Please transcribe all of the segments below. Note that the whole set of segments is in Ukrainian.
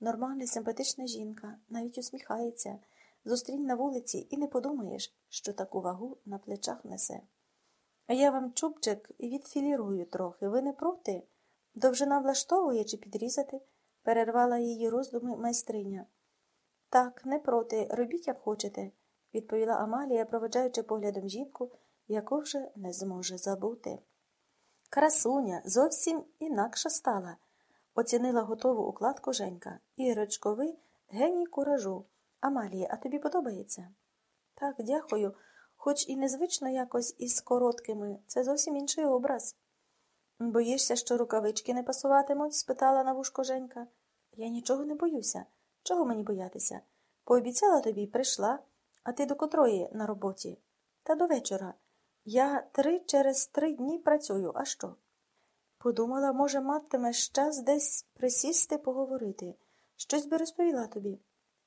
Нормальна, симпатична жінка, навіть усміхається, зустрінь на вулиці і не подумаєш, що таку вагу на плечах несе. А я вам чубчик відфілірую трохи. Ви не проти? Довжина влаштовує чи підрізати? перервала її роздуми майстриня. Так, не проти, робіть, як хочете, відповіла Амалія, проведжаючи поглядом жінку, яку вже не зможе забути. Красуня зовсім інакша стала, оцінила готову укладку Женька. Ірочковий геній куражу. Амалія, а тобі подобається? Так, дякую, хоч і незвично якось із короткими, це зовсім інший образ. Боїшся, що рукавички не пасуватимуть? спитала на вушко Женька. Я нічого не боюся. Чого мені боятися? Пообіцяла тобі прийшла, а ти до котрої на роботі? Та до вечора. Я три через три дні працюю, а що? Подумала, може, матимеш час десь присісти, поговорити. Щось би розповіла тобі.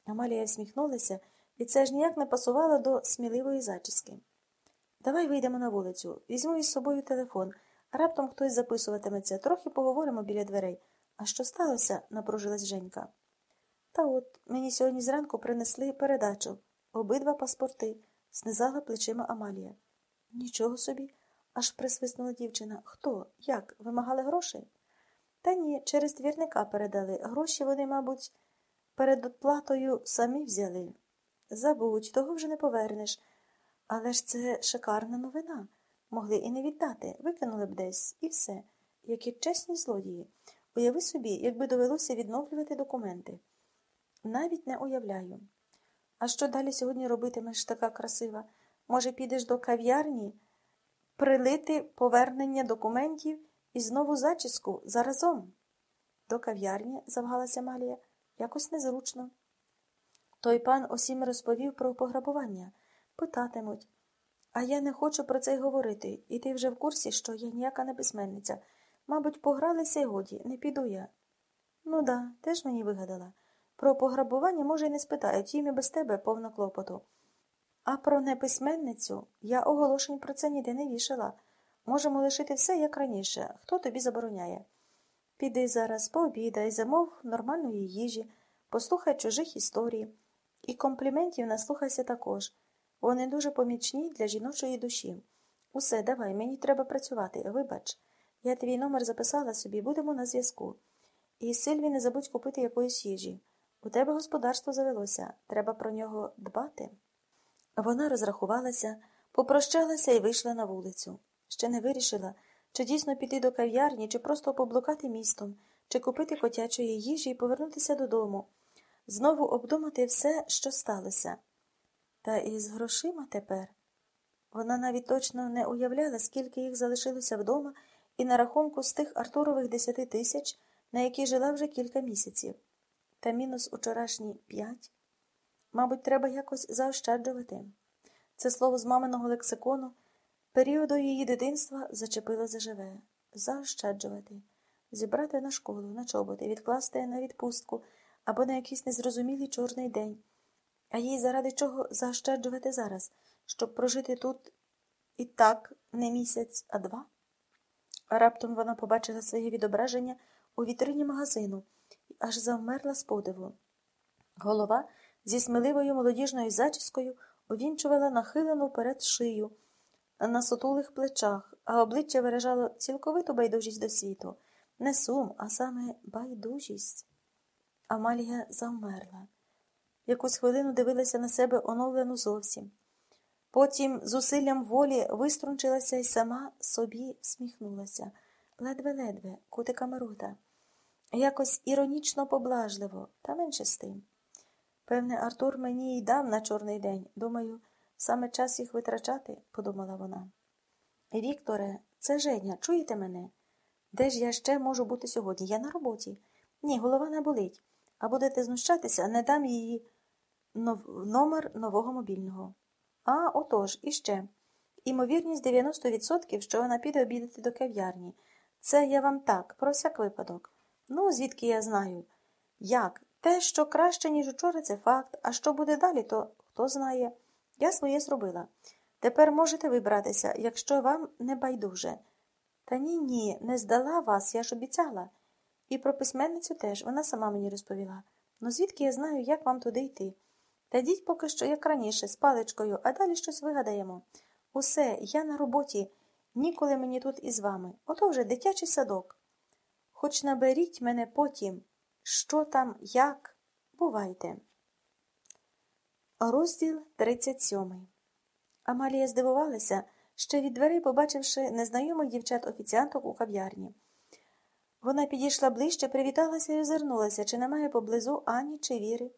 Амалія всміхнулася, і це ж ніяк не пасувало до сміливої зачіски. Давай вийдемо на вулицю, візьму із собою телефон, раптом хтось записуватиметься, трохи поговоримо біля дверей. А що сталося? напружилась Женька. Та от мені сьогодні зранку принесли передачу, обидва паспорти, знизала плечима Амалія. Нічого собі, аж присвиснула дівчина. Хто? Як? Вимагали грошей? Та ні, через двірника передали. Гроші вони, мабуть, перед оплатою самі взяли. Забудь, того вже не повернеш. Але ж це шикарна новина. Могли і не віддати, викинули б десь, і все, які чесні злодії. Уяви собі, якби довелося відновлювати документи. Навіть не уявляю. А що далі сьогодні робитимеш така красива? Може, підеш до кав'ярні, прилити повернення документів і знову зачіску заразом? До кав'ярні, завгалася Малія, якось незручно. Той пан усім розповів про пограбування. Питатимуть. А я не хочу про це й говорити, і ти вже в курсі, що я ніяка не письменниця. Мабуть, погралися й годі, не піду я. Ну да, теж мені вигадала. Про пограбування, може, й не спитають, їм і без тебе повно клопоту. А про неписьменницю я оголошень про це ніде не вішала. Можемо лишити все, як раніше. Хто тобі забороняє? Піди зараз, пообідай, замов нормальної їжі, послухай чужих історій. І компліментів наслухайся також. Вони дуже помічні для жіночої душі. Усе, давай, мені треба працювати. Вибач, я твій номер записала собі, будемо на зв'язку. І Сильві не забудь купити якоїсь їжі. У тебе господарство завелося, треба про нього дбати. Вона розрахувалася, попрощалася і вийшла на вулицю. Ще не вирішила, чи дійсно піти до кав'ярні, чи просто поблукати містом, чи купити котячої їжі і повернутися додому, знову обдумати все, що сталося. Та із грошима тепер. Вона навіть точно не уявляла, скільки їх залишилося вдома, і на рахунку з тих Артурових десяти тисяч, на які жила вже кілька місяців. Та мінус учорашні п'ять. Мабуть, треба якось заощаджувати. Це слово з маминого лексикону періоду її дитинства зачепило заживе. Заощаджувати, зібрати на школу, на чоботи, відкласти на відпустку або на якийсь незрозумілий чорний день. А їй заради чого заощаджувати зараз, щоб прожити тут і так не місяць, а два? Раптом вона побачила своє відображення у вітрині магазину аж завмерла з подиву. Голова зі сміливою молодіжною зачіскою увінчувала нахилену перед шию на сутулих плечах, а обличчя виражало цілковиту байдужість до світу. Не сум, а саме байдужість. Амалія завмерла. Якусь хвилину дивилася на себе оновлену зовсім. Потім зусиллям волі виструнчилася і сама собі всміхнулася. Ледве-ледве, кутиками рота. Якось іронічно поблажливо, та менше з тим. Певне, Артур мені й дав на чорний день. Думаю, саме час їх витрачати, подумала вона. Вікторе, це Женя, чуєте мене? Де ж я ще можу бути сьогодні? Я на роботі. Ні, голова не болить. А будете знущатися, не дам її нов... номер нового мобільного. А, отож, іще. Імовірність 90%, що вона піде обідати до кав'ярні. Це я вам так, про всяк випадок. Ну, звідки я знаю? Як? Те, що краще, ніж учора, це факт, а що буде далі, то хто знає. Я своє зробила. Тепер можете вибратися, якщо вам не байдуже. Та ні, ні, не здала вас, я ж обіцяла. І про письменницю теж вона сама мені розповіла. Ну звідки я знаю, як вам туди йти? Та йдіть поки що, як раніше, з паличкою, а далі щось вигадаємо. Усе, я на роботі, ніколи мені тут із вами. Ото вже дитячий садок. Хоч наберіть мене потім, що там, як, бувайте. Розділ 37 Амалія здивувалася, ще від дверей, побачивши незнайомих дівчат-офіціанток у кав'ярні. Вона підійшла ближче, привіталася і озирнулася, чи немає поблизу Ані чи Віри.